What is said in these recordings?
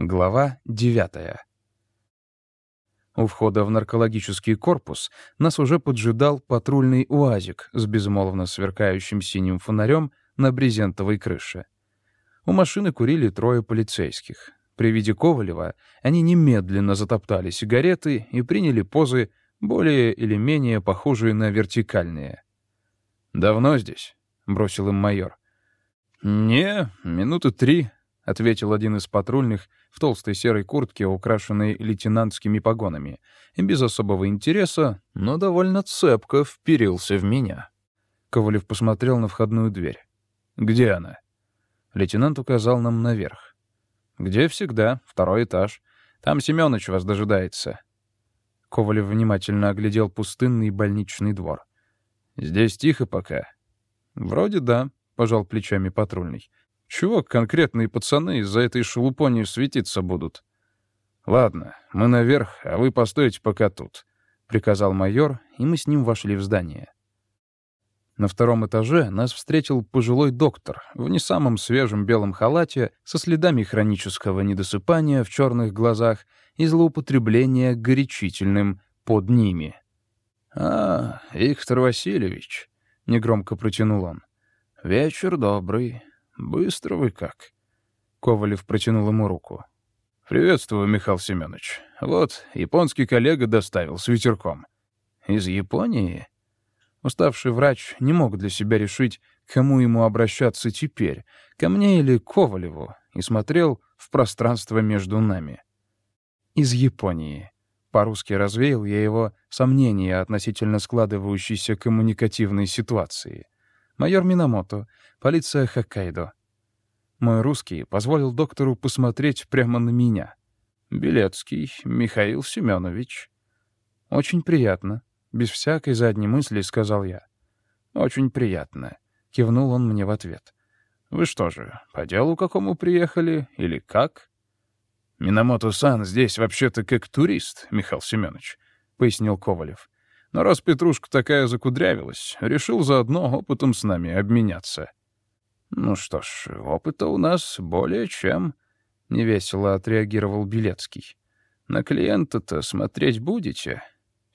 Глава 9. У входа в наркологический корпус нас уже поджидал патрульный УАЗик с безмолвно сверкающим синим фонарем на брезентовой крыше. У машины курили трое полицейских. При виде Ковалева они немедленно затоптали сигареты и приняли позы, более или менее похожие на вертикальные. «Давно здесь?» — бросил им майор. «Не, минуты три», — ответил один из патрульных в толстой серой куртке, украшенной лейтенантскими погонами, и без особого интереса, но довольно цепко вперился в меня. Ковалев посмотрел на входную дверь. «Где она?» Лейтенант указал нам наверх. «Где всегда, второй этаж. Там Семёныч вас дожидается». Ковалев внимательно оглядел пустынный больничный двор. «Здесь тихо пока». «Вроде да», — пожал плечами патрульный. «Чего конкретные пацаны из-за этой шелупони светиться будут?» «Ладно, мы наверх, а вы постойте пока тут», — приказал майор, и мы с ним вошли в здание. На втором этаже нас встретил пожилой доктор в не самом свежем белом халате со следами хронического недосыпания в черных глазах и злоупотребления горячительным под ними. «А, Виктор Васильевич», — негромко протянул он, — «вечер добрый. Быстро вы как». Ковалев протянул ему руку. «Приветствую, Михаил Семенович. Вот, японский коллега доставил с ветерком». «Из Японии?» Уставший врач не мог для себя решить, к кому ему обращаться теперь, ко мне или Ковалеву, и смотрел в пространство между нами. Из Японии. По-русски развеял я его сомнения относительно складывающейся коммуникативной ситуации. Майор Минамото, полиция Хоккайдо. Мой русский позволил доктору посмотреть прямо на меня. Белецкий Михаил Семенович. Очень приятно. Без всякой задней мысли сказал я. «Очень приятно», — кивнул он мне в ответ. «Вы что же, по делу какому приехали или как?» «Минамото-сан здесь вообще-то как турист, Михаил Семенович», — пояснил Ковалев. «Но раз Петрушка такая закудрявилась, решил заодно опытом с нами обменяться». «Ну что ж, опыта у нас более чем», — невесело отреагировал Белецкий. «На клиента-то смотреть будете?»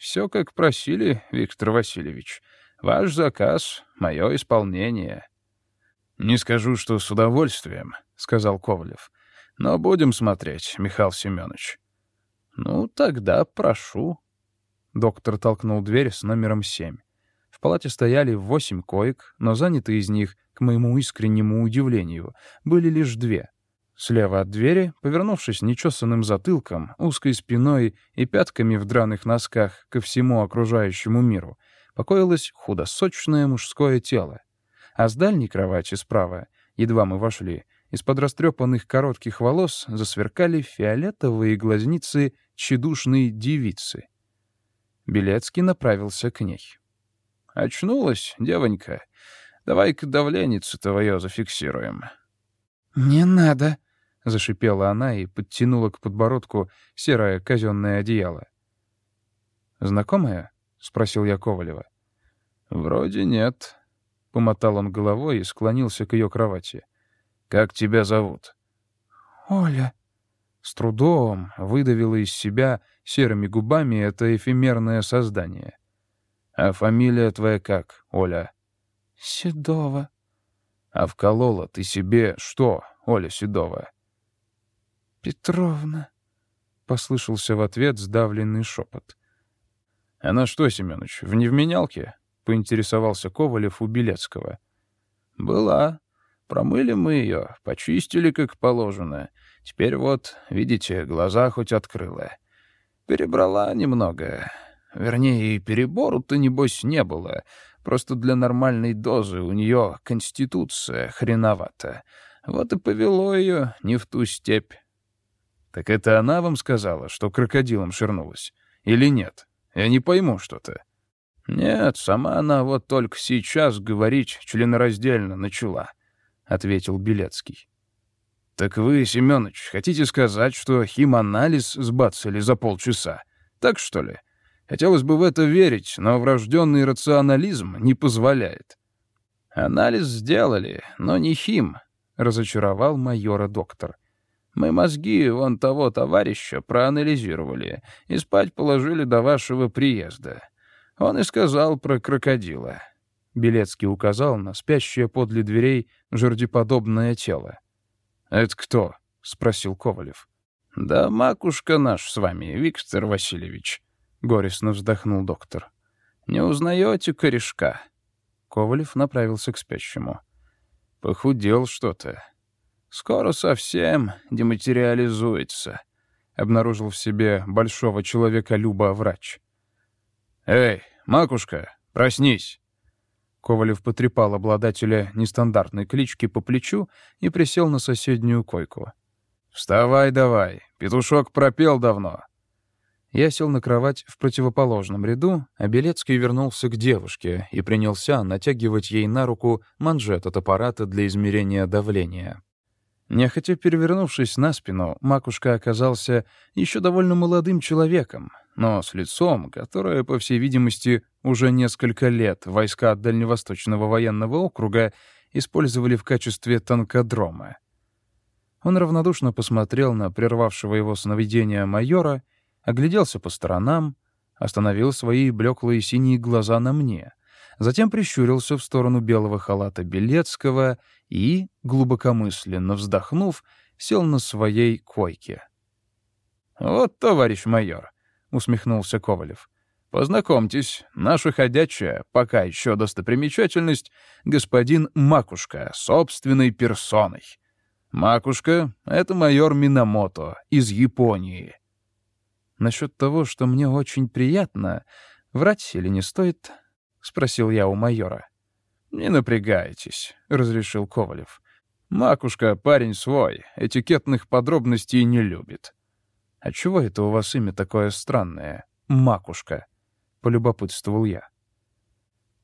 Все как просили, Виктор Васильевич. Ваш заказ — мое исполнение». «Не скажу, что с удовольствием», — сказал Ковалев. «Но будем смотреть, Михаил Семенович». «Ну, тогда прошу». Доктор толкнул дверь с номером семь. В палате стояли восемь коек, но заняты из них, к моему искреннему удивлению, были лишь две. Слева от двери, повернувшись нечесанным затылком, узкой спиной и пятками в драных носках ко всему окружающему миру, покоилось худосочное мужское тело. А с дальней кровати справа, едва мы вошли, из-под растрепанных коротких волос засверкали фиолетовые глазницы тщедушной девицы. Белецкий направился к ней. «Очнулась, девонька. Давай-ка давленницу твое зафиксируем». «Не надо», — зашипела она и подтянула к подбородку серое казенное одеяло. «Знакомая?» — спросил я Ковалева. «Вроде нет», — помотал он головой и склонился к ее кровати. «Как тебя зовут?» «Оля». С трудом выдавила из себя серыми губами это эфемерное создание. «А фамилия твоя как, Оля?» «Седова». «А вколола ты себе что, Оля Седова?» Петровна», — послышался в ответ сдавленный шепот. «Она что, Семенович, в невменялке?» — поинтересовался Ковалев у Белецкого. «Была. Промыли мы ее, почистили как положено. Теперь вот, видите, глаза хоть открыла. Перебрала немного. Вернее, и перебору-то, небось, не было. Просто для нормальной дозы у нее конституция хреновата. Вот и повело ее не в ту степь. «Так это она вам сказала, что крокодилом ширнулась? Или нет? Я не пойму что-то». «Нет, сама она вот только сейчас говорить членораздельно начала», — ответил Белецкий. «Так вы, Семёныч, хотите сказать, что химанализ сбацали за полчаса? Так что ли? Хотелось бы в это верить, но врожденный рационализм не позволяет». «Анализ сделали, но не хим», — разочаровал майора доктор. Мы мозги вон того товарища проанализировали и спать положили до вашего приезда. Он и сказал про крокодила». Белецкий указал на спящее подле дверей жердеподобное тело. «Это кто?» — спросил Ковалев. «Да макушка наш с вами, Виктор Васильевич», — горестно вздохнул доктор. «Не узнаете корешка?» Ковалев направился к спящему. «Похудел что-то. Скоро совсем дематериализуется», — обнаружил в себе большого человека Люба врач. «Эй, макушка, проснись!» Ковалев потрепал обладателя нестандартной клички по плечу и присел на соседнюю койку. «Вставай давай, петушок пропел давно». Я сел на кровать в противоположном ряду, а Белецкий вернулся к девушке и принялся натягивать ей на руку манжет от аппарата для измерения давления. Нехотя перевернувшись на спину, макушка оказался еще довольно молодым человеком, но с лицом, которое, по всей видимости, уже несколько лет войска Дальневосточного военного округа использовали в качестве танкодрома. Он равнодушно посмотрел на прервавшего его сновидение майора огляделся по сторонам, остановил свои блеклые синие глаза на мне, затем прищурился в сторону белого халата Белецкого и, глубокомысленно вздохнув, сел на своей койке. «Вот, товарищ майор», — усмехнулся Ковалев, — «познакомьтесь, наша ходячая, пока еще достопримечательность, господин Макушка, собственной персоной. Макушка — это майор Минамото из Японии». Насчет того, что мне очень приятно, врать или не стоит? — спросил я у майора. «Не напрягайтесь», — разрешил Ковалев. «Макушка парень свой, этикетных подробностей не любит». «А чего это у вас имя такое странное? Макушка?» — полюбопытствовал я.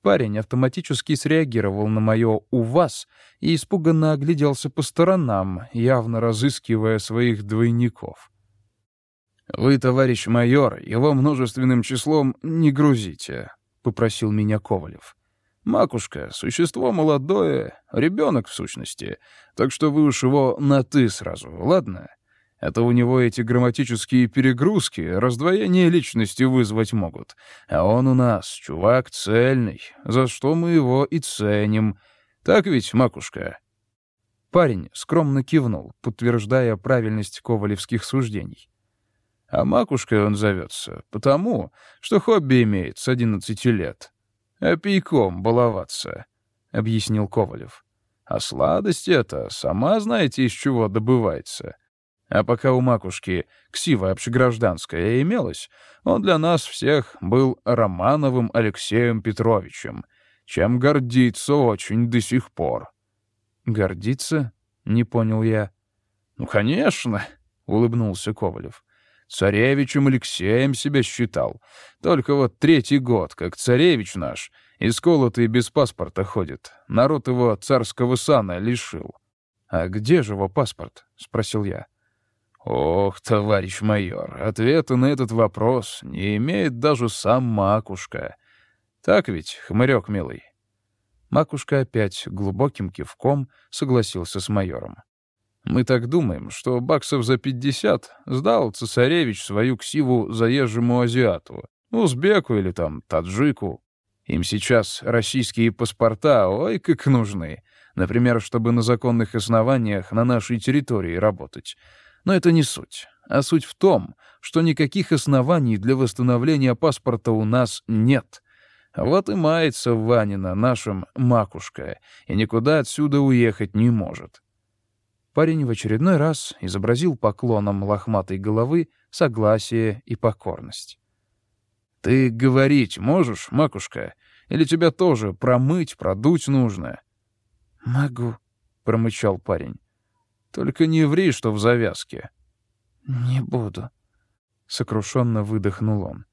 Парень автоматически среагировал на мое «у вас» и испуганно огляделся по сторонам, явно разыскивая своих двойников. «Вы, товарищ майор, его множественным числом не грузите», — попросил меня Ковалев. «Макушка — существо молодое, ребенок в сущности, так что вы уж его на «ты» сразу, ладно? Это у него эти грамматические перегрузки, раздвоение личности вызвать могут. А он у нас чувак цельный, за что мы его и ценим. Так ведь, Макушка?» Парень скромно кивнул, подтверждая правильность ковалевских суждений. А макушкой он зовется, потому что хобби имеет с одиннадцати лет. Опейком баловаться, — объяснил Ковалев. А сладость эта, сама знаете, из чего добывается. А пока у макушки ксива общегражданская имелась, он для нас всех был Романовым Алексеем Петровичем, чем гордится очень до сих пор. «Гордиться?» — не понял я. «Ну, конечно», — улыбнулся Ковалев. Царевичем Алексеем себя считал. Только вот третий год, как царевич наш, исколотый без паспорта ходит. Народ его царского сана лишил. «А где же его паспорт?» — спросил я. «Ох, товарищ майор, ответа на этот вопрос не имеет даже сам Макушка. Так ведь, хмырек милый?» Макушка опять глубоким кивком согласился с майором. Мы так думаем, что баксов за пятьдесят сдал цесаревич свою ксиву заезжему азиату, узбеку или там таджику. Им сейчас российские паспорта ой как нужны, например, чтобы на законных основаниях на нашей территории работать. Но это не суть. А суть в том, что никаких оснований для восстановления паспорта у нас нет. Вот и мается Ванина нашим макушка, и никуда отсюда уехать не может. Парень в очередной раз изобразил поклоном лохматой головы согласие и покорность. «Ты говорить можешь, макушка? Или тебя тоже промыть, продуть нужно?» «Могу», — промычал парень. «Только не ври, что в завязке». «Не буду», — сокрушенно выдохнул он.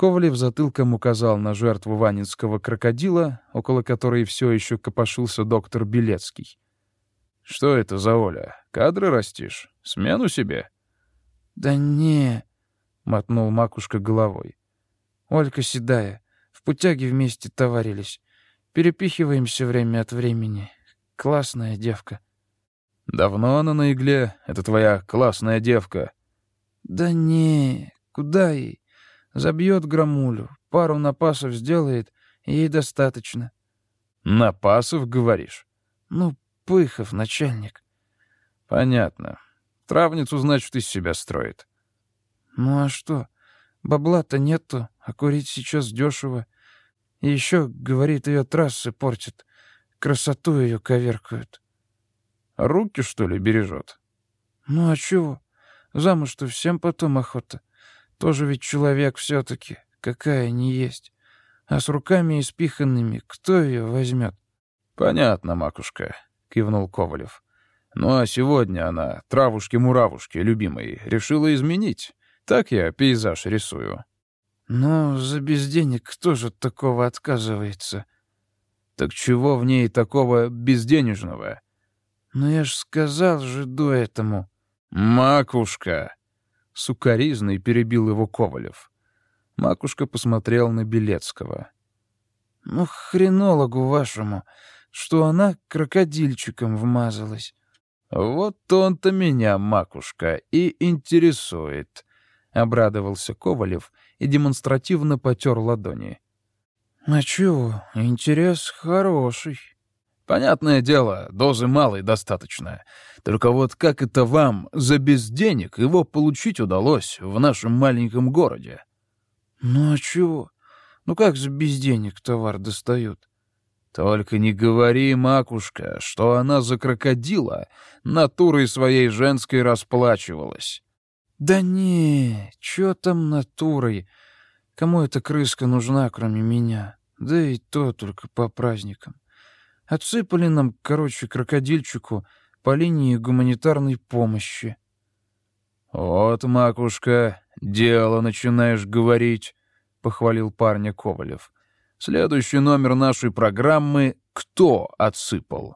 Ковалев затылком указал на жертву ванинского крокодила, около которой все еще копошился доктор Белецкий. «Что это за Оля? Кадры растишь? Смену себе?» «Да не...» — мотнул макушка головой. «Олька седая. В путяге вместе товарились. Перепихиваемся время от времени. Классная девка». «Давно она на игле? Это твоя классная девка?» «Да не, куда ей? Забьет громулю, пару напасов сделает, ей достаточно». «Напасов, говоришь?» «Ну, Пыхов, начальник». «Понятно. Травницу, значит, из себя строит». «Ну а что? Бабла-то нету, а курить сейчас дешево. И еще, говорит, ее трассы портят. Красоту ее коверкают». «Руки, что ли, бережет?» «Ну а чего? Замуж-то всем потом охота. Тоже ведь человек все-таки, какая не есть. А с руками испиханными кто ее возьмет? «Понятно, макушка», — кивнул Ковалев. «Ну а сегодня она, травушки-муравушки, любимой, решила изменить. Так я пейзаж рисую». «Ну, за безденег кто же такого отказывается?» «Так чего в ней такого безденежного?» «Ну я ж сказал же до этому». «Макушка!» — сукоризный перебил его Ковалев. Макушка посмотрел на Белецкого. «Ну, хренологу вашему, что она крокодильчиком вмазалась». «Вот он-то меня, Макушка, и интересует», — обрадовался Ковалев и демонстративно потер ладони. «А чего? Интерес хороший». Понятное дело, дозы малой достаточно. Только вот как это вам за без денег его получить удалось в нашем маленьком городе? Ну а чего? Ну как за без денег товар достают? Только не говори, макушка, что она за крокодила натурой своей женской расплачивалась. Да не, чё там натурой? Кому эта крыска нужна, кроме меня? Да и то только по праздникам. Отсыпали нам, короче, крокодильчику по линии гуманитарной помощи. «Вот, макушка, дело начинаешь говорить», — похвалил парня Ковалев. «Следующий номер нашей программы «Кто отсыпал?»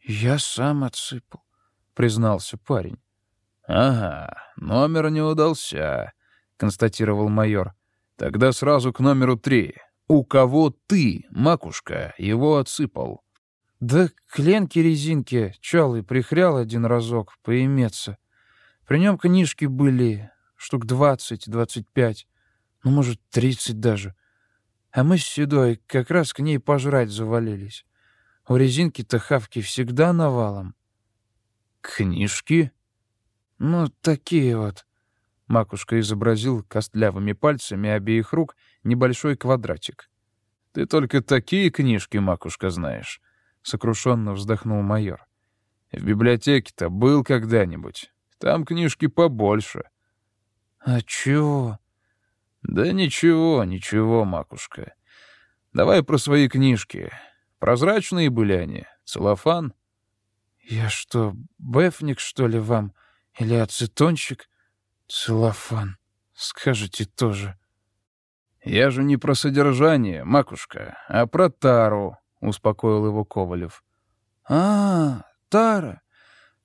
«Я сам отсыпал», — признался парень. «Ага, номер не удался», — констатировал майор. «Тогда сразу к номеру три. У кого ты, макушка, его отсыпал? Да кленки резинки чалый прихрял один разок, поиметься. При нем книжки были штук двадцать-двадцать пять, ну, может, тридцать даже. А мы с Седой как раз к ней пожрать завалились. У резинки-то хавки всегда навалом. Книжки? Ну, такие вот. Макушка изобразил костлявыми пальцами обеих рук небольшой квадратик. «Ты только такие книжки, Макушка, знаешь», — сокрушенно вздохнул майор. «В библиотеке-то был когда-нибудь. Там книжки побольше». «А чего?» «Да ничего, ничего, Макушка. Давай про свои книжки. Прозрачные были они, целлофан». «Я что, бефник, что ли, вам? Или ацетончик?» «Целлофан. Скажете тоже». «Я же не про содержание, макушка, а про тару», — успокоил его Ковалев. «А, тара.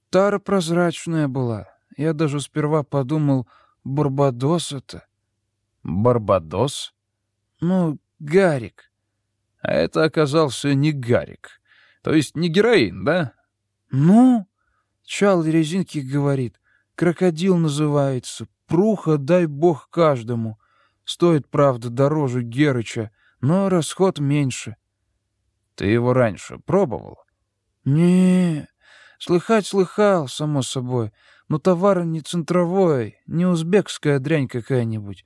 Тара прозрачная была. Я даже сперва подумал, Барбадос это». «Барбадос?» «Ну, Гарик». «А это оказался не Гарик. То есть не героин, да?» «Ну?» — Чал резинки говорит. Крокодил называется. Пруха, дай бог каждому. Стоит, правда, дороже Герыча, но расход меньше. Ты его раньше пробовал? Не, слыхать слыхал, само собой. Но товар не центровой, не узбекская дрянь какая-нибудь.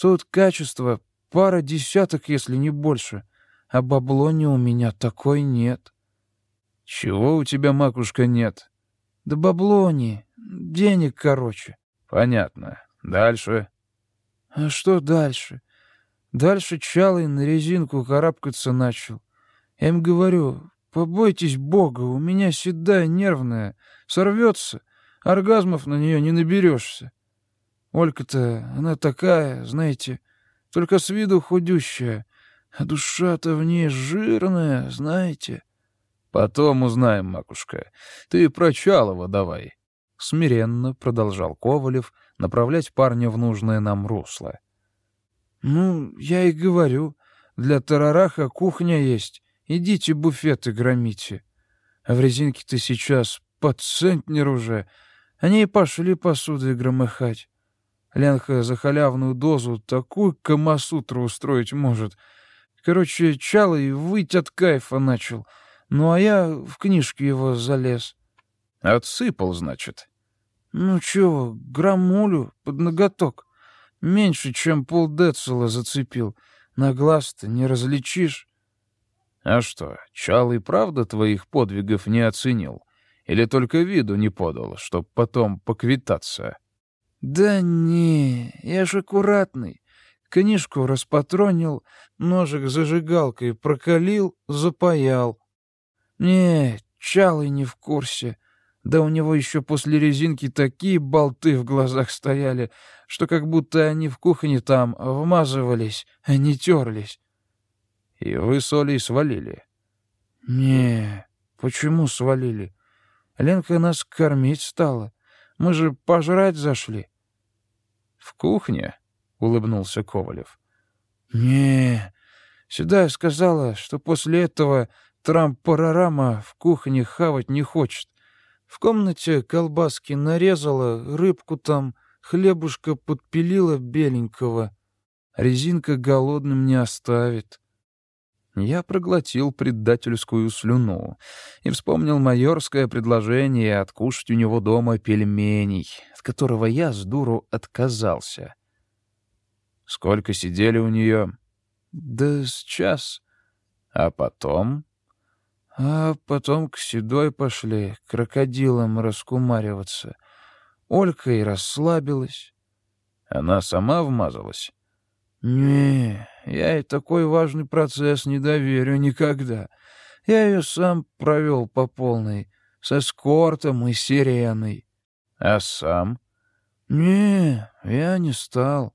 Тут качество пара десяток, если не больше. А баблони у меня такой нет. Чего у тебя, макушка, нет? Да баблони, денег, короче. Понятно. Дальше. А что дальше? Дальше Чалый на резинку карабкаться начал. Я им говорю, побойтесь Бога, у меня седая нервная, сорвется, оргазмов на нее не наберешься. Олька-то, она такая, знаете, только с виду худющая, а душа-то в ней жирная, знаете. Потом узнаем, макушка. Ты про Чалова давай. Смиренно продолжал Ковалев, направлять парня в нужное нам русло. «Ну, я и говорю, для тарараха кухня есть. Идите буфеты громите. А в резинке-то сейчас под центнер уже. Они и пошли посудой громыхать. Ленха за халявную дозу такую камасутру устроить может. Короче, чал и выть от кайфа начал. Ну, а я в книжке его залез. Отсыпал, значит? Ну чего, граммулю под ноготок. Меньше, чем полдецела зацепил. На глаз-то не различишь. А что, Чал и правда твоих подвигов не оценил? Или только виду не подал, чтоб потом поквитаться? Да не, я ж аккуратный. Книжку распатронил, ножик зажигалкой прокалил, запаял. Не, Чалый не в курсе. Да у него еще после резинки такие болты в глазах стояли, что как будто они в кухне там вмазывались, а не терлись. И вы с Олей свалили? Не, почему свалили? Ленка нас кормить стала. Мы же пожрать зашли. В кухне? Улыбнулся Ковалев. Не, сюда сказала, что после этого Трамп-парарама в кухне хавать не хочет. В комнате колбаски нарезала, рыбку там, хлебушка подпилила беленького. Резинка голодным не оставит. Я проглотил предательскую слюну и вспомнил майорское предложение откушать у него дома пельменей, от которого я с дуру отказался. Сколько сидели у нее? Да с. А потом? А потом к седой пошли, крокодилам раскумариваться. Олька и расслабилась. Она сама вмазалась? Не, я ей такой важный процесс не доверю никогда. Я ее сам провел по полной, с эскортом и сиреной. А сам? Не, я не стал.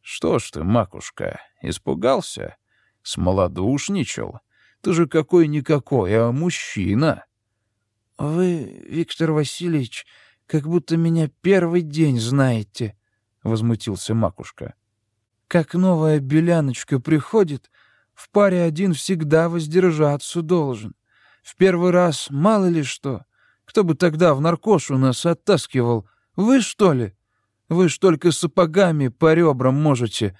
Что ж ты, макушка, испугался? Смолодушничал? — ты же какой-никакой, а мужчина. Вы, Виктор Васильевич, как будто меня первый день знаете, — возмутился Макушка. Как новая беляночка приходит, в паре один всегда воздержаться должен. В первый раз мало ли что. Кто бы тогда в наркошу нас оттаскивал? Вы, что ли? Вы ж только сапогами по ребрам можете,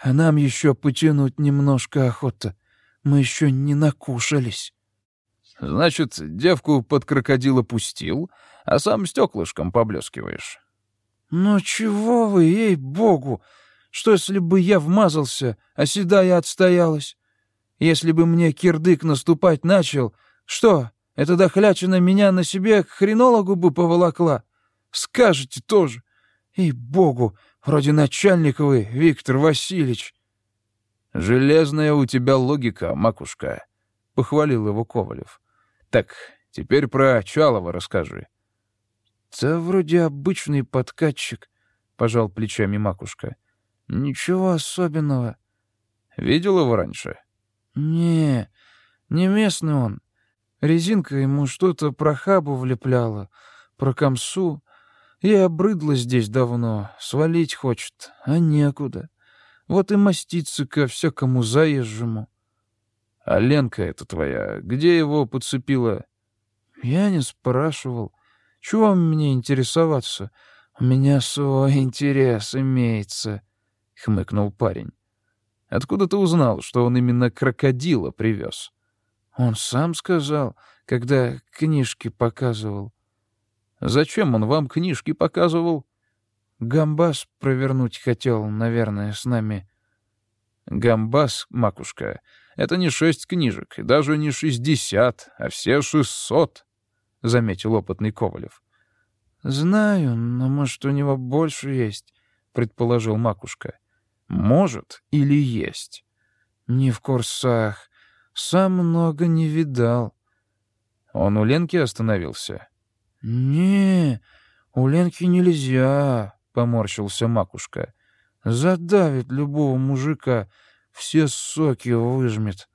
а нам еще потянуть немножко охота. Мы еще не накушались. Значит, девку под крокодила пустил, а сам стеклышком поблескиваешь. Ну чего вы, ей-богу! Что, если бы я вмазался, а седая отстоялась? Если бы мне кирдык наступать начал, что, эта дохлячина меня на себе к хренологу бы поволокла? Скажете тоже. Ей-богу, вроде начальник вы, Виктор Васильевич. «Железная у тебя логика, макушка», — похвалил его Ковалев. «Так, теперь про Чалова расскажи». «Да вроде обычный подкатчик», — пожал плечами макушка. «Ничего особенного». «Видел его раньше?» «Не, не местный он. Резинка ему что-то про хабу влепляла, про комсу. Я обрыдла здесь давно, свалить хочет, а некуда. Вот и маститься ко всякому заезжему. А Ленка эта твоя, где его подцепила? Я не спрашивал. Чего мне интересоваться? У меня свой интерес имеется, — хмыкнул парень. Откуда ты узнал, что он именно крокодила привез? Он сам сказал, когда книжки показывал. Зачем он вам книжки показывал? Гамбас провернуть хотел, наверное, с нами. Гамбас, макушка, это не шесть книжек, и даже не шестьдесят, а все шестьсот, — заметил опытный Ковалев. — Знаю, но, может, у него больше есть, — предположил макушка. — Может или есть? — Не в курсах. Сам много не видал. Он у Ленки остановился? — Не, у Ленки нельзя. — поморщился Макушка. «Задавит любого мужика, все соки выжмет».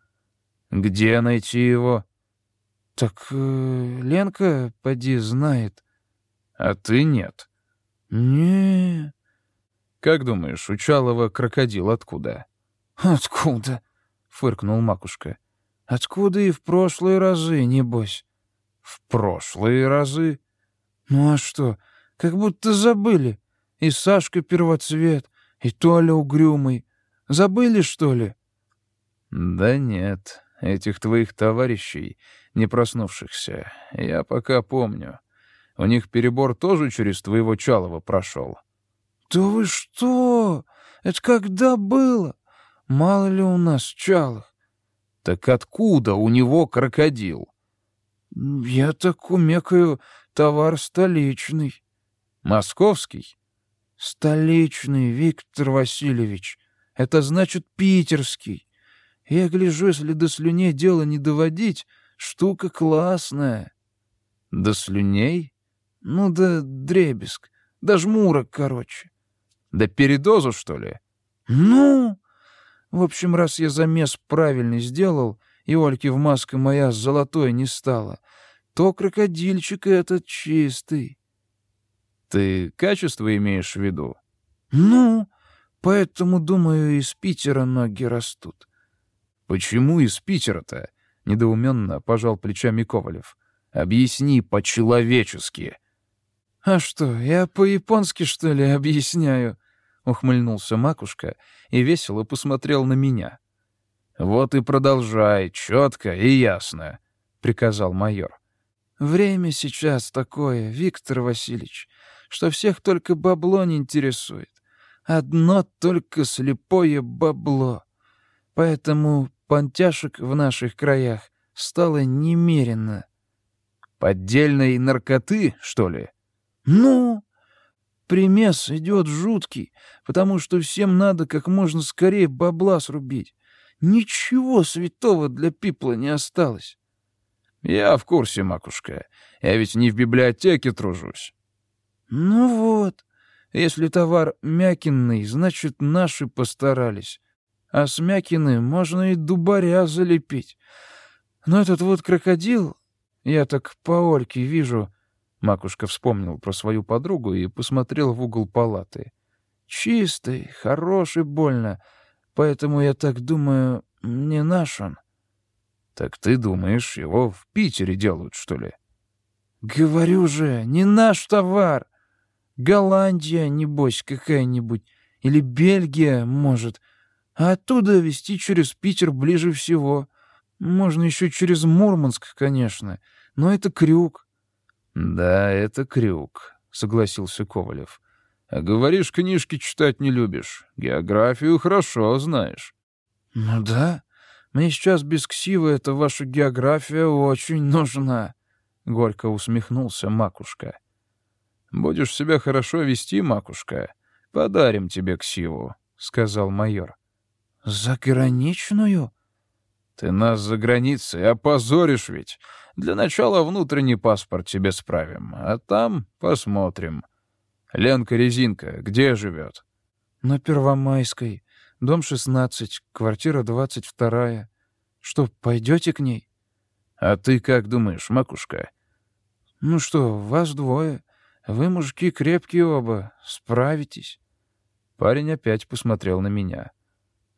«Где найти его?» «Так э, Ленка, поди, знает». «А ты нет?» не «Как думаешь, у Чалова крокодил откуда?» «Откуда?» — фыркнул Макушка. «Откуда и в прошлые разы, небось?» В прошлые разы. Ну а что, как будто забыли. И Сашка первоцвет, и Толя угрюмый. Забыли, что ли? Да нет, этих твоих товарищей, не проснувшихся, я пока помню. У них перебор тоже через твоего Чалова прошел. Да вы что? Это когда было? Мало ли у нас Чалых. Так откуда у него крокодил? Я так умекаю, товар столичный. Московский? Столичный, Виктор Васильевич. Это значит питерский. Я гляжу, если до слюней дело не доводить, штука классная. До слюней? Ну да дребезг, да жмурок, короче. Да передозу, что ли? Ну, в общем, раз я замес правильный сделал, и Ольки в маска моя золотой не стала, то крокодильчик этот чистый. Ты качество имеешь в виду? Ну, поэтому, думаю, из Питера ноги растут. Почему из Питера-то? Недоуменно пожал плечами Ковалев. Объясни по-человечески. А что, я по-японски, что ли, объясняю? Ухмыльнулся Макушка и весело посмотрел на меня. «Вот и продолжай, четко и ясно», — приказал майор. «Время сейчас такое, Виктор Васильевич, что всех только бабло не интересует. Одно только слепое бабло. Поэтому понтяшек в наших краях стало немерено». «Поддельной наркоты, что ли?» «Ну, Примес идет жуткий, потому что всем надо как можно скорее бабла срубить. Ничего святого для пипла не осталось. Я в курсе, макушка. Я ведь не в библиотеке тружусь. Ну вот. Если товар мякинный, значит, наши постарались. А с мякины можно и дубаря залепить. Но этот вот крокодил, я так по Ольке вижу, Макушка вспомнил про свою подругу и посмотрел в угол палаты. «Чистый, хороший больно, поэтому, я так думаю, не наш он». «Так ты думаешь, его в Питере делают, что ли?» «Говорю же, не наш товар. Голландия, небось, какая-нибудь. Или Бельгия, может. А оттуда везти через Питер ближе всего. Можно еще через Мурманск, конечно. Но это крюк. «Да, это крюк», — согласился Ковалев. «А говоришь, книжки читать не любишь. Географию хорошо знаешь». «Ну да. Мне сейчас без ксивы эта ваша география очень нужна», — горько усмехнулся Макушка. «Будешь себя хорошо вести, Макушка, подарим тебе ксиву», — сказал майор. «Заграничную?» «Ты нас за границей опозоришь ведь. Для начала внутренний паспорт тебе справим, а там посмотрим. Ленка-резинка где живет? На Первомайской. Дом 16, квартира 22. Что, пойдете к ней? А ты как думаешь, макушка? Ну что, вас двое. Вы, мужики, крепкие оба. Справитесь. Парень опять посмотрел на меня.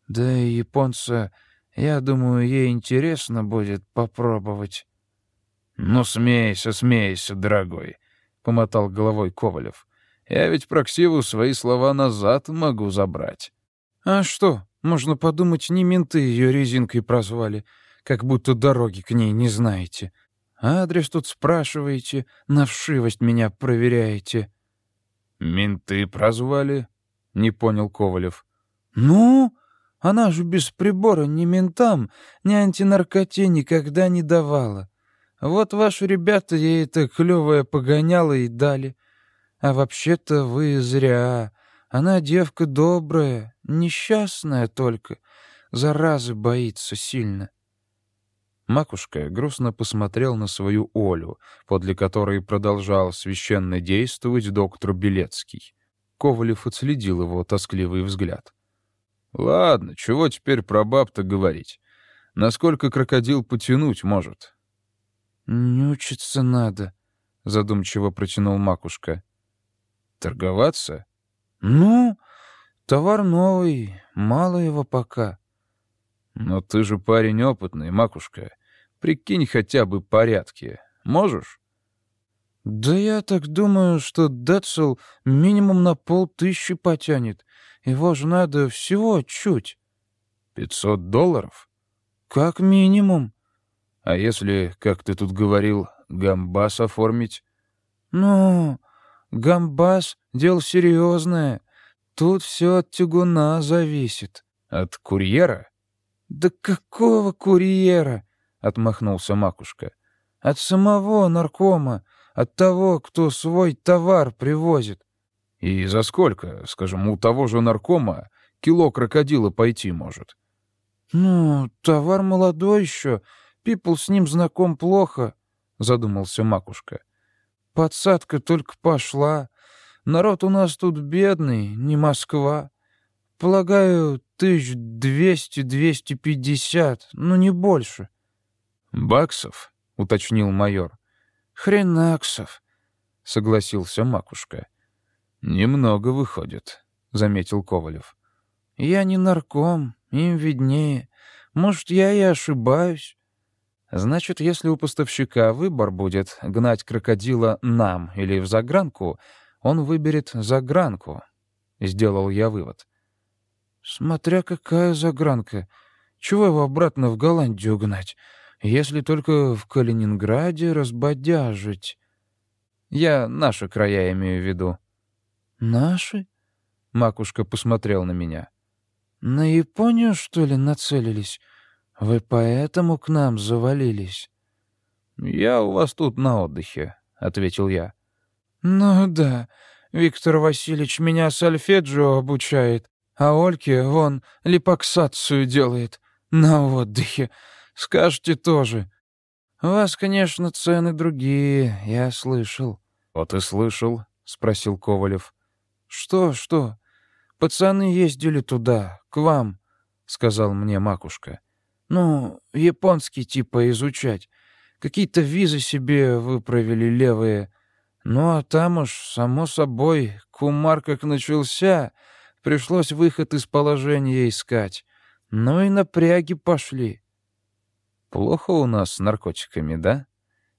Да и японца, я думаю, ей интересно будет попробовать. «Ну, смейся, смейся, дорогой», — помотал головой Ковалев. «Я ведь про Ксиву свои слова назад могу забрать». «А что, можно подумать, не менты ее резинкой прозвали, как будто дороги к ней не знаете. Адрес тут спрашиваете, на вшивость меня проверяете». «Менты прозвали?» — не понял Ковалев. «Ну, она же без прибора ни ментам, ни антинаркоте никогда не давала». Вот ваши ребята ей это клёвое погоняло и дали. А вообще-то вы зря. Она девка добрая, несчастная только. Заразы боится сильно. Макушка грустно посмотрел на свою Олю, подле которой продолжал священно действовать доктор Белецкий. Ковалев отследил его тоскливый взгляд. «Ладно, чего теперь про баб-то говорить? Насколько крокодил потянуть может? «Нючиться надо», — задумчиво протянул Макушка. «Торговаться?» «Ну, товар новый, мало его пока». «Но ты же парень опытный, Макушка. Прикинь хотя бы порядки. Можешь?» «Да я так думаю, что Децл минимум на полтыщи потянет. Его же надо всего чуть». «Пятьсот долларов?» «Как минимум». «А если, как ты тут говорил, гамбас оформить?» «Ну, гамбас — дело серьезное. Тут все от тягуна зависит». «От курьера?» «Да какого курьера?» — отмахнулся Макушка. «От самого наркома, от того, кто свой товар привозит». «И за сколько, скажем, у того же наркома кило крокодила пойти может?» «Ну, товар молодой еще, Пипл с ним знаком плохо», — задумался Макушка. «Подсадка только пошла. Народ у нас тут бедный, не Москва. Полагаю, тысяч двести-двести пятьдесят, но не больше». «Баксов?» — уточнил майор. «Хренаксов», — согласился Макушка. «Немного выходит», — заметил Ковалев. «Я не нарком, им виднее. Может, я и ошибаюсь». «Значит, если у поставщика выбор будет гнать крокодила нам или в загранку, он выберет загранку», — сделал я вывод. «Смотря какая загранка. Чего его обратно в Голландию гнать, если только в Калининграде разбодяжить?» «Я наши края имею в виду». «Наши?» — Макушка посмотрел на меня. «На Японию, что ли, нацелились? Вы поэтому к нам завалились?» «Я у вас тут на отдыхе», — ответил я. «Ну да, Виктор Васильевич меня сольфеджио обучает, а Ольке, вон, липоксацию делает. На отдыхе. Скажете тоже. У вас, конечно, цены другие, я слышал». «Вот и слышал», — спросил Ковалев. «Что, что? Пацаны ездили туда, к вам», — сказал мне Макушка. «Ну, японский типа изучать. Какие-то визы себе выправили левые. Ну, а там уж, само собой, кумар как начался, Пришлось выход из положения искать. Ну и напряги пошли. «Плохо у нас с наркотиками, да?»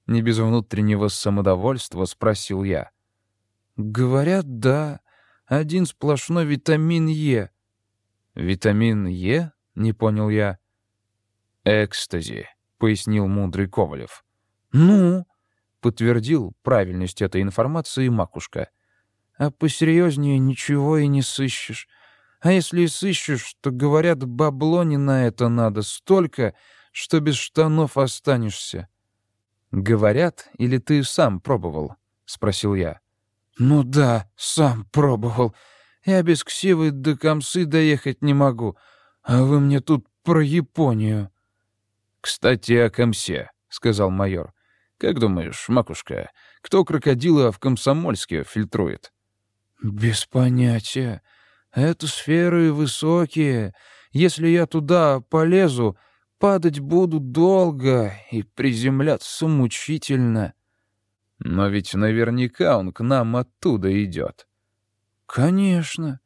Не без внутреннего самодовольства спросил я. «Говорят, да. Один сплошной витамин Е». «Витамин Е?» — не понял я. «Экстази», — пояснил мудрый Ковалев. «Ну?» — подтвердил правильность этой информации Макушка а посерьезнее ничего и не сыщешь. А если и сыщешь, то, говорят, бабло не на это надо столько, что без штанов останешься. «Говорят, или ты сам пробовал?» — спросил я. «Ну да, сам пробовал. Я без ксивы до комсы доехать не могу, а вы мне тут про Японию». «Кстати, о комсе», — сказал майор. «Как думаешь, макушка, кто крокодила в Комсомольске фильтрует?» «Без понятия. Это сферы высокие. Если я туда полезу, падать буду долго и приземляться мучительно». «Но ведь наверняка он к нам оттуда идет». «Конечно.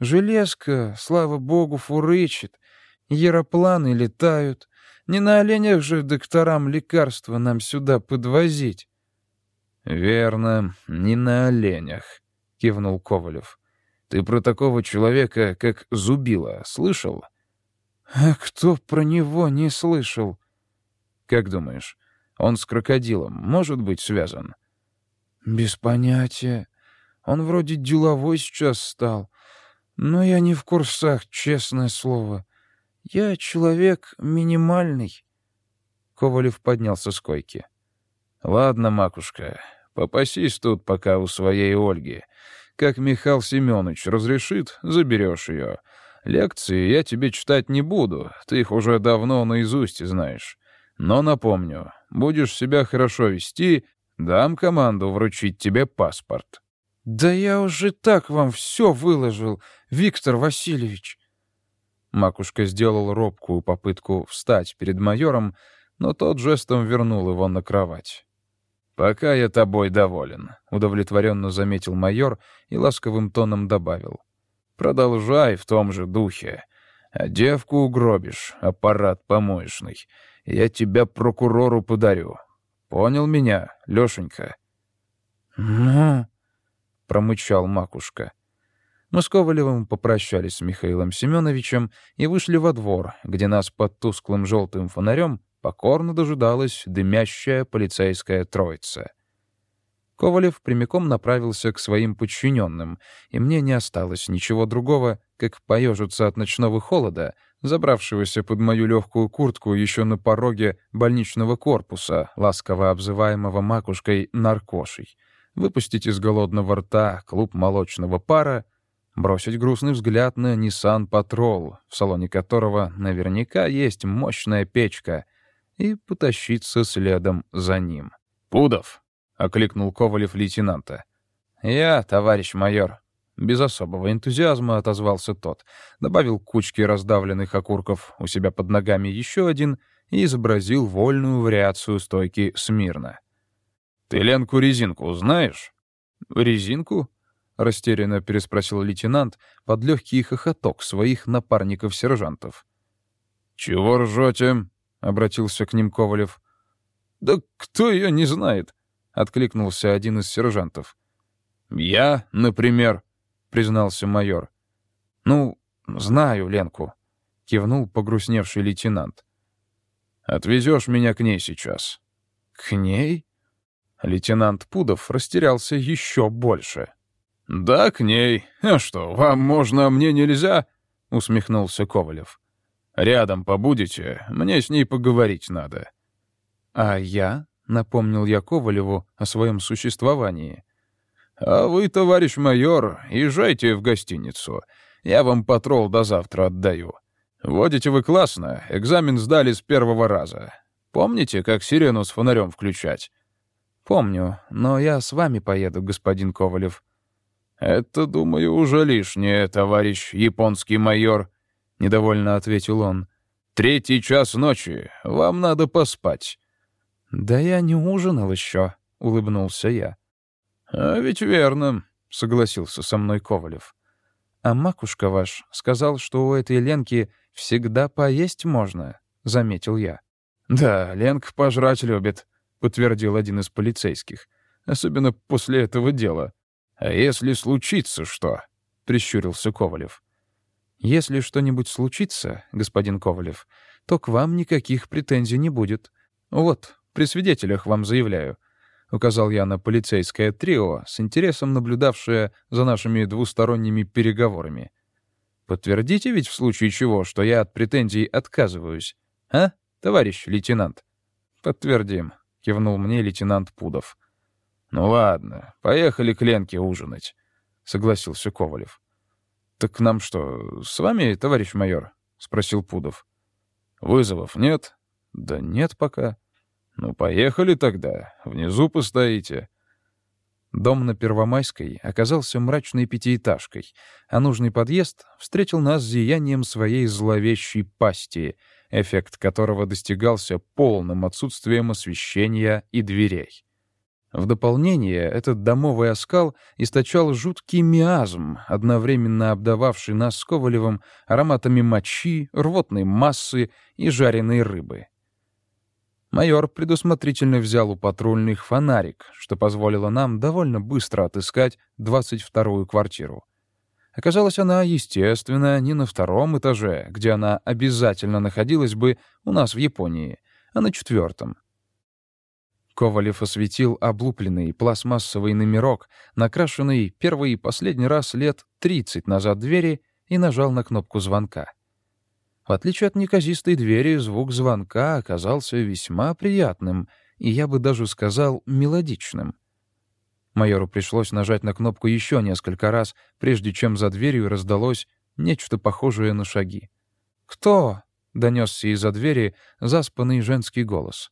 Железка, слава богу, фурычит. Яропланы летают. Не на оленях же докторам лекарства нам сюда подвозить». «Верно, не на оленях», — кивнул Ковалев. «Ты про такого человека, как Зубила, слышал?» «А кто про него не слышал?» «Как думаешь, он с крокодилом может быть связан?» «Без понятия. Он вроде деловой сейчас стал. Но я не в курсах, честное слово. Я человек минимальный». Ковалев поднялся с койки. «Ладно, макушка, попасись тут пока у своей Ольги. Как Михаил Семенович разрешит, заберешь ее. Лекции я тебе читать не буду, ты их уже давно наизусть знаешь. Но напомню, будешь себя хорошо вести, дам команду вручить тебе паспорт». «Да я уже так вам все выложил, Виктор Васильевич». Макушка сделал робкую попытку встать перед майором, но тот жестом вернул его на кровать. «Пока я тобой доволен», — удовлетворенно заметил майор и ласковым тоном добавил. «Продолжай в том же духе. А девку угробишь, аппарат помоечный. Я тебя прокурору подарю. Понял меня, Лёшенька?» «Ну?» — промычал Макушка. Мы с Ковалевым попрощались с Михаилом Семеновичем и вышли во двор, где нас под тусклым желтым фонарем покорно дожидалась дымящая полицейская троица. Ковалев прямиком направился к своим подчиненным, и мне не осталось ничего другого, как поежиться от ночного холода, забравшегося под мою легкую куртку еще на пороге больничного корпуса, ласково обзываемого макушкой «наркошей», выпустить из голодного рта клуб молочного пара, бросить грустный взгляд на Nissan Patrol, в салоне которого наверняка есть мощная печка, и потащиться следом за ним. «Пудов!» — окликнул Ковалев лейтенанта. «Я, товарищ майор». Без особого энтузиазма отозвался тот, добавил кучки раздавленных окурков у себя под ногами еще один и изобразил вольную вариацию стойки смирно. «Ты Ленку Резинку знаешь?» «Резинку?» — растерянно переспросил лейтенант под легкий хохоток своих напарников-сержантов. «Чего ржете?» — обратился к ним Ковалев. «Да кто ее не знает?» — откликнулся один из сержантов. «Я, например», — признался майор. «Ну, знаю Ленку», — кивнул погрустневший лейтенант. «Отвезешь меня к ней сейчас». «К ней?» Лейтенант Пудов растерялся еще больше. «Да, к ней. А что, вам можно, а мне нельзя?» — усмехнулся Ковалев. Рядом побудете, мне с ней поговорить надо». «А я?» — напомнил я Ковалеву о своем существовании. «А вы, товарищ майор, езжайте в гостиницу. Я вам патрол до завтра отдаю. Водите вы классно, экзамен сдали с первого раза. Помните, как сирену с фонарем включать?» «Помню, но я с вами поеду, господин Ковалев». «Это, думаю, уже лишнее, товарищ японский майор», — недовольно ответил он. «Третий час ночи. Вам надо поспать». «Да я не ужинал еще», — улыбнулся я. «А ведь верно», — согласился со мной Ковалев. «А макушка ваш сказал, что у этой Ленки всегда поесть можно», — заметил я. «Да, Ленка пожрать любит», — подтвердил один из полицейских. «Особенно после этого дела. А если случится что?» — прищурился Ковалев. Если что-нибудь случится, господин Ковалев, то к вам никаких претензий не будет. Вот, при свидетелях вам заявляю. Указал я на полицейское трио, с интересом наблюдавшее за нашими двусторонними переговорами. Подтвердите ведь в случае чего, что я от претензий отказываюсь. А, товарищ лейтенант? Подтвердим, кивнул мне лейтенант Пудов. Ну ладно, поехали к Ленке ужинать, согласился Ковалев. «Так нам что, с вами, товарищ майор?» — спросил Пудов. «Вызовов нет?» «Да нет пока». «Ну, поехали тогда. Внизу постоите». Дом на Первомайской оказался мрачной пятиэтажкой, а нужный подъезд встретил нас зиянием своей зловещей пасти, эффект которого достигался полным отсутствием освещения и дверей. В дополнение, этот домовый оскал источал жуткий миазм, одновременно обдававший нас с Ковалевым ароматами мочи, рвотной массы и жареной рыбы. Майор предусмотрительно взял у патрульных фонарик, что позволило нам довольно быстро отыскать 22-ю квартиру. Оказалось, она, естественно, не на втором этаже, где она обязательно находилась бы у нас в Японии, а на четвертом — Ковалев осветил облупленный пластмассовый номерок, накрашенный первый и последний раз лет 30 назад двери, и нажал на кнопку звонка. В отличие от неказистой двери, звук звонка оказался весьма приятным, и я бы даже сказал мелодичным. Майору пришлось нажать на кнопку еще несколько раз, прежде чем за дверью раздалось нечто похожее на шаги. «Кто?» — донесся из-за двери заспанный женский голос.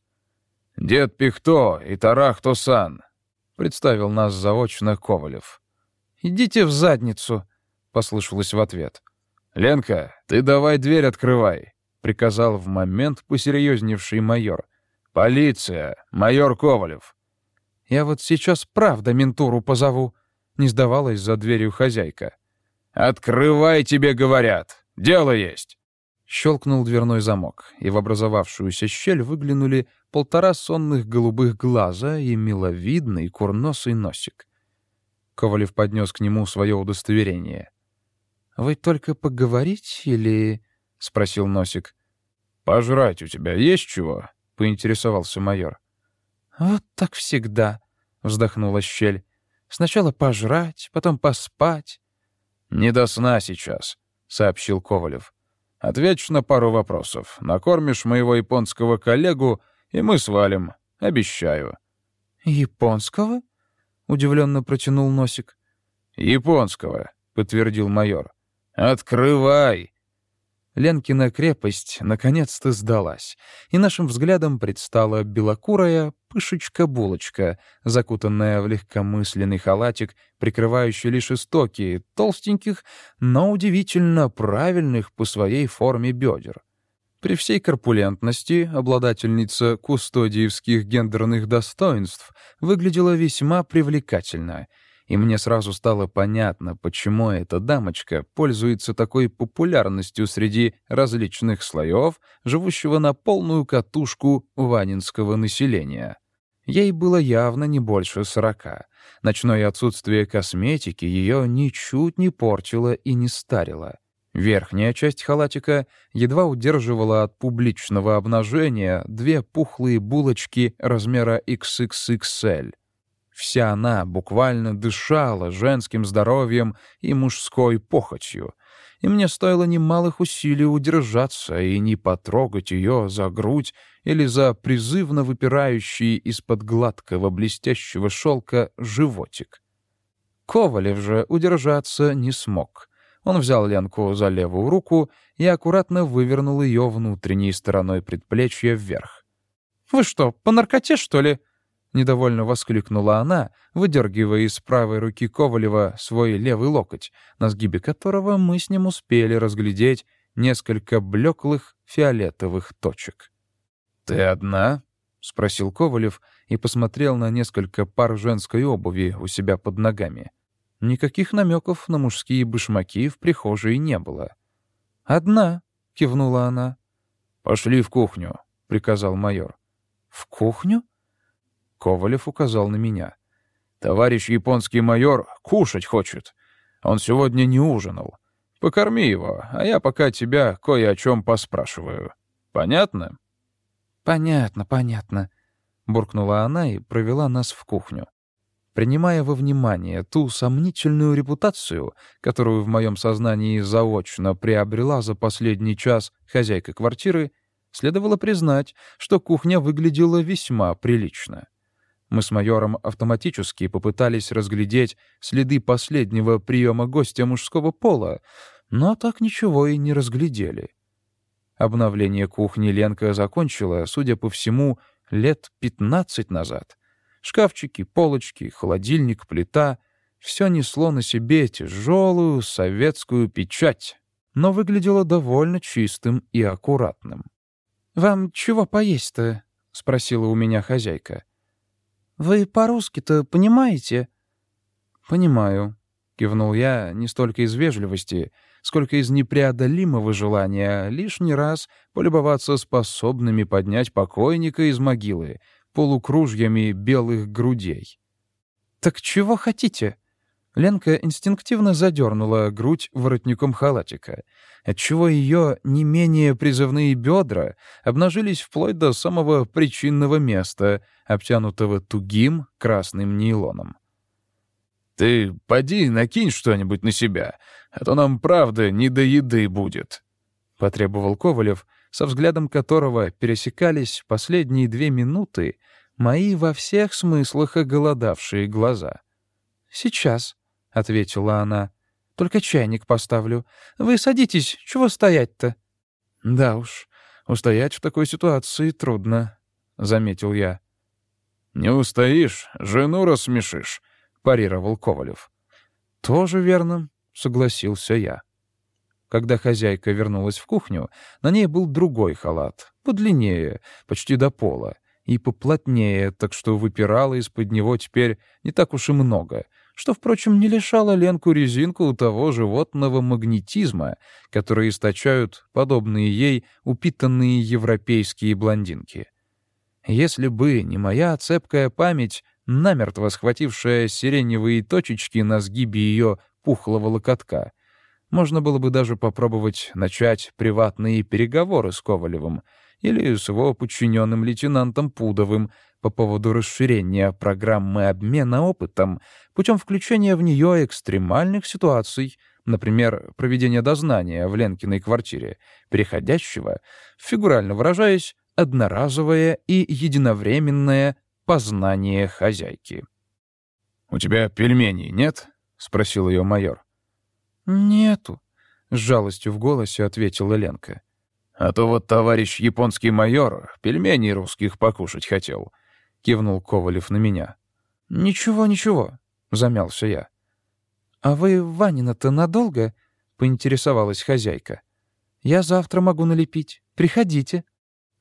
«Дед Пихто и Тарахто-сан», — представил нас заочно Ковалев. «Идите в задницу», — послышалось в ответ. «Ленка, ты давай дверь открывай», — приказал в момент посерьезневший майор. «Полиция! Майор Ковалев!» «Я вот сейчас правда ментуру позову», — не сдавалась за дверью хозяйка. «Открывай, тебе говорят! Дело есть!» Щелкнул дверной замок, и в образовавшуюся щель выглянули полтора сонных голубых глаза и миловидный курносый носик. Ковалев поднес к нему свое удостоверение. «Вы только поговорить или...» — спросил носик. «Пожрать у тебя есть чего?» — поинтересовался майор. «Вот так всегда», — вздохнула щель. «Сначала пожрать, потом поспать». «Не до сна сейчас», — сообщил Ковалев. «Ответишь на пару вопросов, накормишь моего японского коллегу, и мы свалим. Обещаю». «Японского?» — удивленно протянул носик. «Японского», — подтвердил майор. «Открывай!» Ленкина крепость наконец-то сдалась, и нашим взглядом предстала белокурая пышечка-булочка, закутанная в легкомысленный халатик, прикрывающий лишь истоки толстеньких, но удивительно правильных по своей форме бедер. При всей корпулентности обладательница кустодиевских гендерных достоинств выглядела весьма привлекательно — и мне сразу стало понятно, почему эта дамочка пользуется такой популярностью среди различных слоев, живущего на полную катушку ванинского населения. Ей было явно не больше сорока. Ночное отсутствие косметики ее ничуть не портило и не старило. Верхняя часть халатика едва удерживала от публичного обнажения две пухлые булочки размера XXXL. Вся она буквально дышала женским здоровьем и мужской похотью, и мне стоило немалых усилий удержаться и не потрогать ее за грудь или за призывно выпирающий из-под гладкого блестящего шелка животик. Ковалев же удержаться не смог. Он взял Ленку за левую руку и аккуратно вывернул ее внутренней стороной предплечья вверх. «Вы что, по наркоте, что ли?» — недовольно воскликнула она, выдергивая из правой руки Ковалева свой левый локоть, на сгибе которого мы с ним успели разглядеть несколько блеклых фиолетовых точек. «Ты одна?» — спросил Ковалев и посмотрел на несколько пар женской обуви у себя под ногами. Никаких намеков на мужские башмаки в прихожей не было. «Одна», — кивнула она. «Пошли в кухню», — приказал майор. «В кухню?» Ковалев указал на меня. «Товарищ японский майор кушать хочет. Он сегодня не ужинал. Покорми его, а я пока тебя кое о чем поспрашиваю. Понятно?» «Понятно, понятно», — буркнула она и провела нас в кухню. Принимая во внимание ту сомнительную репутацию, которую в моем сознании заочно приобрела за последний час хозяйка квартиры, следовало признать, что кухня выглядела весьма прилично. Мы с майором автоматически попытались разглядеть следы последнего приема гостя мужского пола, но так ничего и не разглядели. Обновление кухни Ленка закончила, судя по всему, лет 15 назад. Шкафчики, полочки, холодильник, плита — все несло на себе тяжелую советскую печать, но выглядело довольно чистым и аккуратным. «Вам чего поесть-то?» — спросила у меня хозяйка. «Вы по-русски-то понимаете?» «Понимаю», — кивнул я не столько из вежливости, сколько из непреодолимого желания лишний раз полюбоваться способными поднять покойника из могилы полукружьями белых грудей. «Так чего хотите?» Ленка инстинктивно задернула грудь воротником халатика, отчего ее не менее призывные бедра обнажились вплоть до самого причинного места, обтянутого тугим красным нейлоном. «Ты поди накинь что-нибудь на себя, а то нам, правда, не до еды будет», — потребовал Ковалев, со взглядом которого пересекались последние две минуты мои во всех смыслах оголодавшие глаза. «Сейчас», — ответила она. «Только чайник поставлю. Вы садитесь, чего стоять-то?» «Да уж, устоять в такой ситуации трудно», — заметил я. «Не устоишь, жену рассмешишь», — парировал Ковалев. «Тоже верно», — согласился я. Когда хозяйка вернулась в кухню, на ней был другой халат, подлиннее, почти до пола, и поплотнее, так что выпирало из-под него теперь не так уж и много — что, впрочем, не лишало Ленку резинку у того животного магнетизма, который источают подобные ей упитанные европейские блондинки. Если бы не моя цепкая память, намертво схватившая сиреневые точечки на сгибе ее пухлого локотка, можно было бы даже попробовать начать приватные переговоры с Ковалевым или с его подчиненным лейтенантом Пудовым по поводу расширения программы обмена опытом путем включения в нее экстремальных ситуаций, например, проведения дознания в Ленкиной квартире, переходящего, фигурально выражаясь, одноразовое и единовременное познание хозяйки. «У тебя пельменей нет?» — спросил ее майор. «Нету», — с жалостью в голосе ответила Ленка. «А то вот товарищ японский майор пельменей русских покушать хотел», — кивнул Ковалев на меня. «Ничего, ничего», — замялся я. «А вы Ванина-то надолго?» — поинтересовалась хозяйка. «Я завтра могу налепить. Приходите».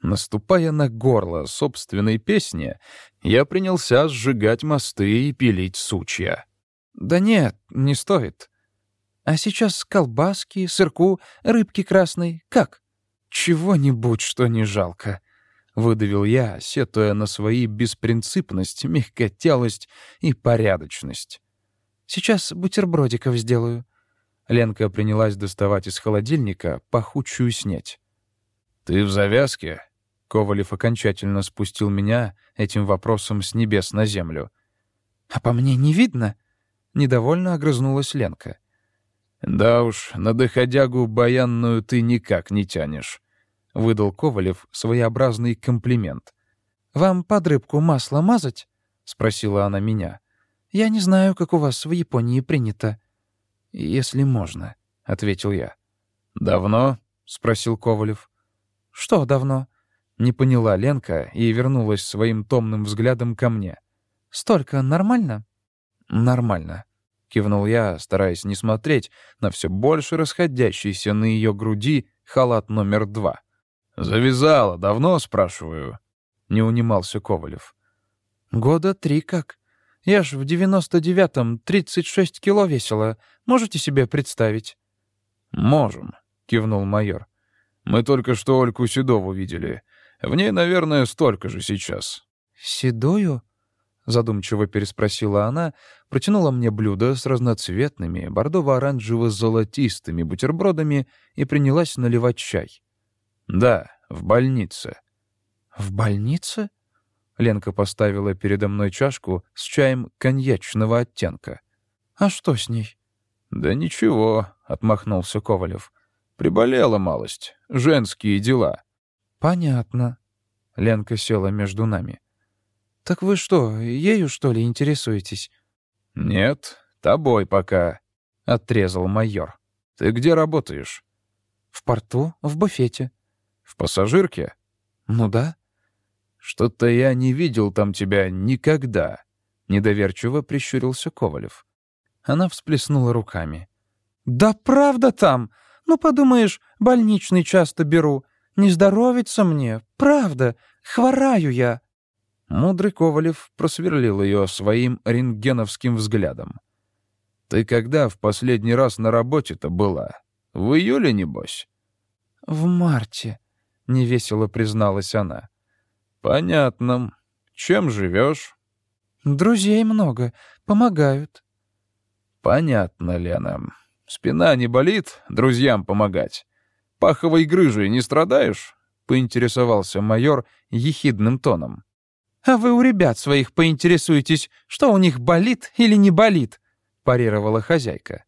Наступая на горло собственной песни, я принялся сжигать мосты и пилить сучья. «Да нет, не стоит», а сейчас колбаски, сырку, рыбки красной. Как? Чего-нибудь, что не жалко. Выдавил я, сетуя на свои беспринципность, мягкотелость и порядочность. Сейчас бутербродиков сделаю. Ленка принялась доставать из холодильника пахучую снеть. «Ты в завязке?» Ковалев окончательно спустил меня этим вопросом с небес на землю. «А по мне не видно?» Недовольно огрызнулась Ленка. «Да уж, на доходягу баянную ты никак не тянешь», — выдал Ковалев своеобразный комплимент. «Вам под рыбку масло мазать?» — спросила она меня. «Я не знаю, как у вас в Японии принято». «Если можно», — ответил я. «Давно?» — спросил Ковалев. «Что давно?» — не поняла Ленка и вернулась своим томным взглядом ко мне. «Столько нормально?» «Нормально», — кивнул я, стараясь не смотреть на все больше расходящийся на ее груди халат номер два. «Завязала, давно, спрашиваю?» — не унимался Ковалев. «Года три как. Я ж в девяносто девятом тридцать шесть кило весила. Можете себе представить?» «Можем», — кивнул майор. «Мы только что Ольку Седову видели. В ней, наверное, столько же сейчас». «Седую?» Задумчиво переспросила она, протянула мне блюдо с разноцветными, бордово-оранжево-золотистыми бутербродами и принялась наливать чай. «Да, в больнице». «В больнице?» Ленка поставила передо мной чашку с чаем коньячного оттенка. «А что с ней?» «Да ничего», — отмахнулся Ковалев. «Приболела малость. Женские дела». «Понятно». Ленка села между нами. «Так вы что, ею, что ли, интересуетесь?» «Нет, тобой пока», — отрезал майор. «Ты где работаешь?» «В порту, в буфете». «В пассажирке?» «Ну да». «Что-то я не видел там тебя никогда», — недоверчиво прищурился Ковалев. Она всплеснула руками. «Да правда там! Ну, подумаешь, больничный часто беру. Не здоровится мне, правда, хвораю я». Мудрый Ковалев просверлил ее своим рентгеновским взглядом. «Ты когда в последний раз на работе-то была? В июле, небось?» «В марте», — невесело призналась она. «Понятно. Чем живешь?» «Друзей много. Помогают». «Понятно, Лена. Спина не болит друзьям помогать? Паховой грыжей не страдаешь?» — поинтересовался майор ехидным тоном. «А вы у ребят своих поинтересуетесь, что у них болит или не болит?» — парировала хозяйка.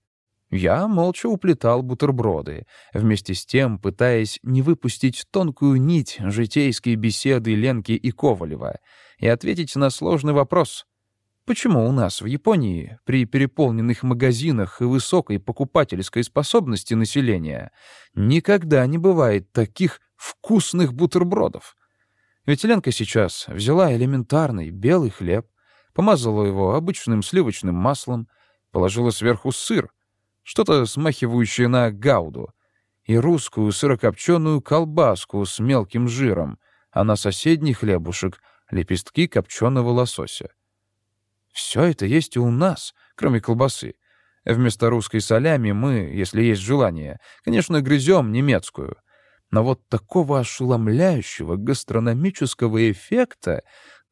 Я молча уплетал бутерброды, вместе с тем пытаясь не выпустить тонкую нить житейской беседы Ленки и Ковалева и ответить на сложный вопрос. Почему у нас в Японии при переполненных магазинах и высокой покупательской способности населения никогда не бывает таких вкусных бутербродов? Ведь Ленка сейчас взяла элементарный белый хлеб, помазала его обычным сливочным маслом, положила сверху сыр, что-то смахивающее на гауду, и русскую сырокопченую колбаску с мелким жиром, а на соседний хлебушек — лепестки копченого лосося. Все это есть и у нас, кроме колбасы. Вместо русской солями мы, если есть желание, конечно, грызем немецкую — Но вот такого ошеломляющего гастрономического эффекта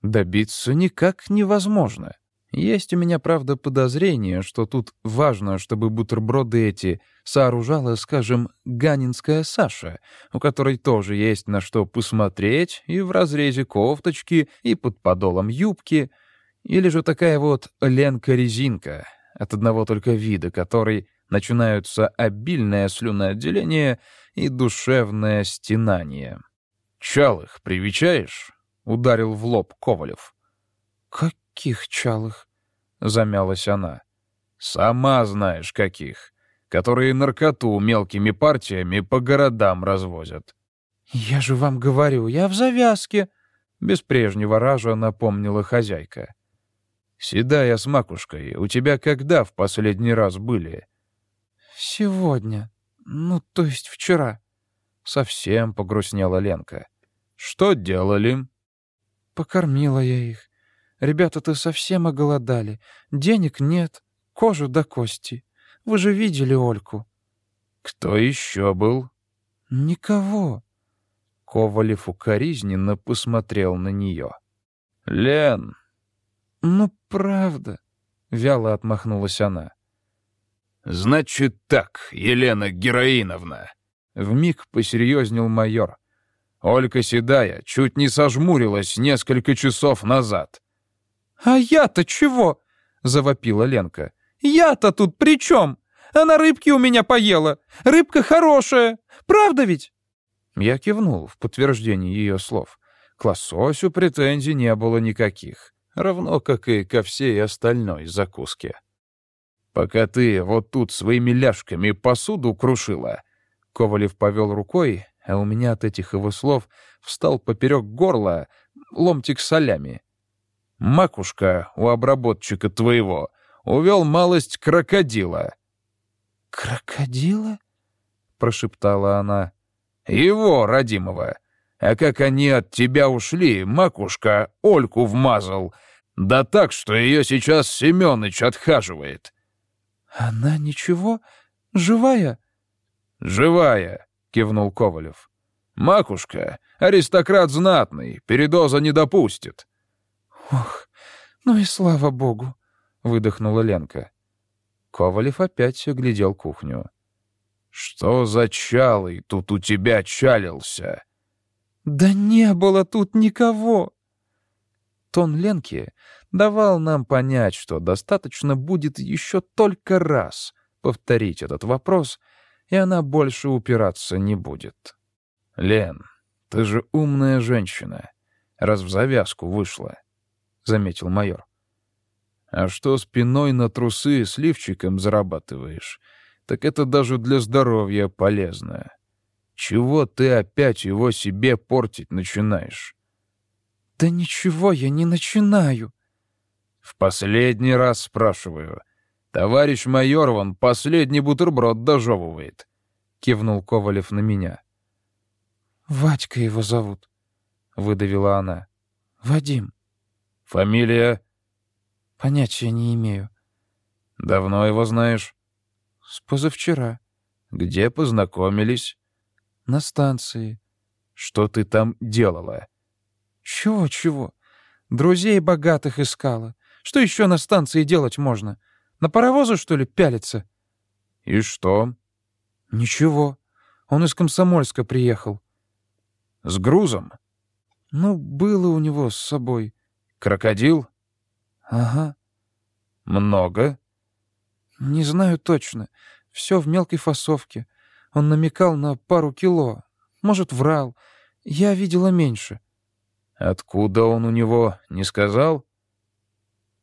добиться никак невозможно. Есть у меня, правда, подозрение, что тут важно, чтобы бутерброды эти сооружала, скажем, ганинская Саша, у которой тоже есть на что посмотреть и в разрезе кофточки, и под подолом юбки, или же такая вот Ленка-резинка, от одного только вида которой начинаются обильное слюноотделение и душевное стенание. «Чалых привечаешь?» — ударил в лоб Ковалев. «Каких чалых?» — замялась она. «Сама знаешь, каких. Которые наркоту мелкими партиями по городам развозят». «Я же вам говорю, я в завязке», — без прежнего ража напомнила хозяйка. «Седая с макушкой, у тебя когда в последний раз были?» «Сегодня. Ну, то есть вчера». Совсем погрустнела Ленка. «Что делали?» «Покормила я их. Ребята-то совсем оголодали. Денег нет, кожу до кости. Вы же видели Ольку». «Кто еще был?» «Никого». Ковалев укоризненно посмотрел на нее. «Лен!» «Ну, правда», — вяло отмахнулась она. «Значит так, Елена Героиновна!» Вмиг посерьезнел майор. Олька Седая чуть не сожмурилась несколько часов назад. «А я-то чего?» — завопила Ленка. «Я-то тут при чем? Она рыбки у меня поела. Рыбка хорошая. Правда ведь?» Я кивнул в подтверждение ее слов. К лососю претензий не было никаких, равно как и ко всей остальной закуске. «Пока ты вот тут своими ляжками посуду крушила...» Ковалев повел рукой, а у меня от этих его слов встал поперек горла ломтик солями. Макушка у обработчика твоего увел малость крокодила». «Крокодила?» — прошептала она. «Его, родимого. А как они от тебя ушли, макушка Ольку вмазал. Да так, что ее сейчас Семёныч отхаживает». «Она ничего? Живая?» «Живая», — кивнул Ковалев. «Макушка, аристократ знатный, передоза не допустит». «Ох, ну и слава богу!» — выдохнула Ленка. Ковалев опять оглядел кухню. «Что за чалый тут у тебя чалился?» «Да не было тут никого!» Тон Ленки давал нам понять, что достаточно будет еще только раз повторить этот вопрос, и она больше упираться не будет. «Лен, ты же умная женщина, раз в завязку вышла заметил майор. «А что спиной на трусы с лифчиком зарабатываешь, так это даже для здоровья полезно. Чего ты опять его себе портить начинаешь?» «Да ничего я не начинаю». «В последний раз спрашиваю. Товарищ майор вон последний бутерброд дожевывает», — кивнул Ковалев на меня. «Вадька его зовут», — выдавила она. «Вадим». Фамилия?» «Понятия не имею». «Давно его знаешь?» «С позавчера». «Где познакомились?» «На станции». «Что ты там делала?» «Чего-чего? Друзей богатых искала. Что еще на станции делать можно? На паровозы, что ли, пялиться?» «И что?» «Ничего. Он из Комсомольска приехал». «С грузом?» «Ну, было у него с собой. Крокодил? Ага. Много? Не знаю точно. Все в мелкой фасовке. Он намекал на пару кило. Может, врал. Я видела меньше. Откуда он у него, не сказал?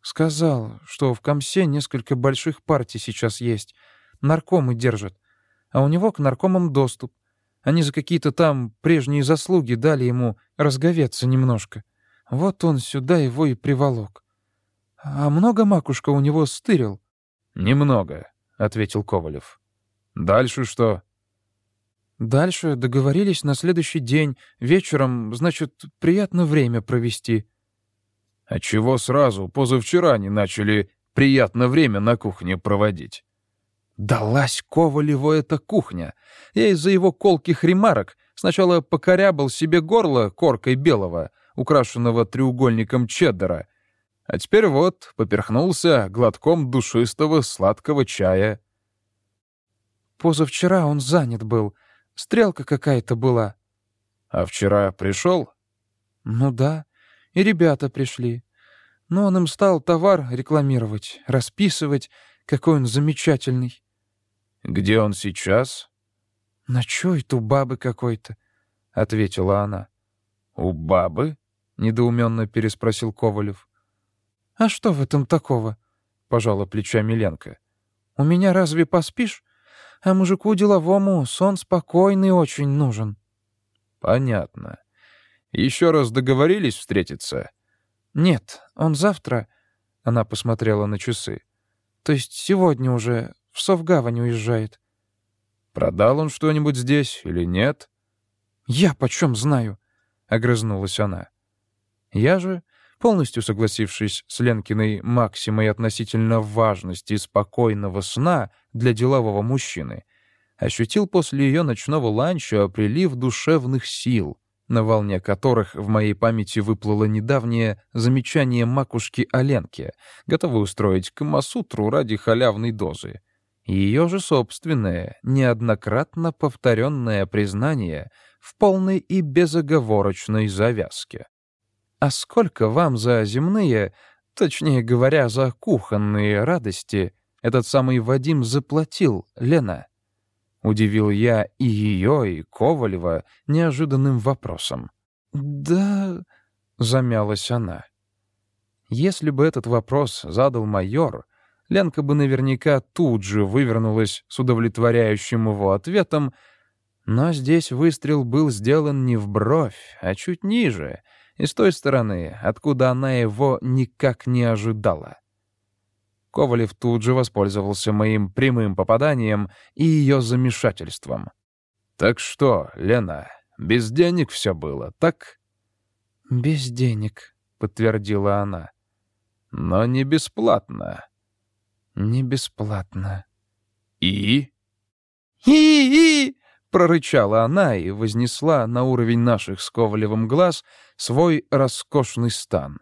Сказал, что в Комсе несколько больших партий сейчас есть. Наркомы держат. А у него к наркомам доступ. Они за какие-то там прежние заслуги дали ему разговеться немножко. Вот он сюда его и приволок. А много макушка у него стырил? «Немного», — ответил Ковалев. «Дальше что?» «Дальше договорились на следующий день, вечером, значит, приятно время провести». «А чего сразу позавчера не начали приятно время на кухне проводить?» «Далась Ковалеву эта кухня. Я из-за его колких ремарок Сначала покорябал себе горло коркой белого, украшенного треугольником чеддера, а теперь вот поперхнулся глотком душистого сладкого чая. «Позавчера он занят был. Стрелка какая-то была». «А вчера пришел?» «Ну да. И ребята пришли. Но он им стал товар рекламировать, расписывать, какой он замечательный». «Где он сейчас?» «Ночует у бабы какой-то», — ответила она. «У бабы?» — недоуменно переспросил Ковалев. «А что в этом такого?» — пожала плечами Ленка. «У меня разве поспишь? А мужику деловому сон спокойный очень нужен». «Понятно. Еще раз договорились встретиться?» «Нет, он завтра...» — она посмотрела на часы. «То есть сегодня уже в Совгавань уезжает». «Продал он что-нибудь здесь или нет?» «Я почем знаю?» — огрызнулась она. Я же, полностью согласившись с Ленкиной максимой относительно важности спокойного сна для делового мужчины, ощутил после ее ночного ланча прилив душевных сил, на волне которых в моей памяти выплыло недавнее замечание макушки Оленки, готовой устроить Камасутру ради халявной дозы. Ее же собственное, неоднократно повторенное признание в полной и безоговорочной завязке. А сколько вам за земные, точнее говоря, за кухонные радости этот самый Вадим заплатил, Лена? Удивил я и ее, и Ковалева неожиданным вопросом. «Да...» — замялась она. Если бы этот вопрос задал майор, Ленка бы наверняка тут же вывернулась с удовлетворяющим его ответом, но здесь выстрел был сделан не в бровь, а чуть ниже, и с той стороны, откуда она его никак не ожидала. Ковалев тут же воспользовался моим прямым попаданием и ее замешательством. «Так что, Лена, без денег все было, так?» «Без денег», — подтвердила она. «Но не бесплатно». «Не бесплатно». «И?» «И-и!» — прорычала она и вознесла на уровень наших с Ковалевым глаз свой роскошный стан.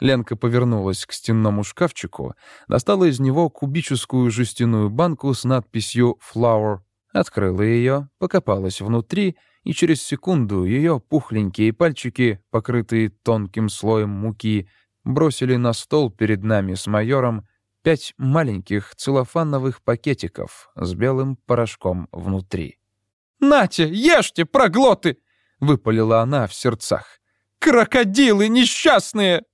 Ленка повернулась к стенному шкафчику, достала из него кубическую жестяную банку с надписью «Flower», открыла ее, покопалась внутри, и через секунду ее пухленькие пальчики, покрытые тонким слоем муки, бросили на стол перед нами с майором пять маленьких целлофановых пакетиков с белым порошком внутри. «Нате, ешьте, проглоты!» — выпалила она в сердцах. «Крокодилы несчастные!»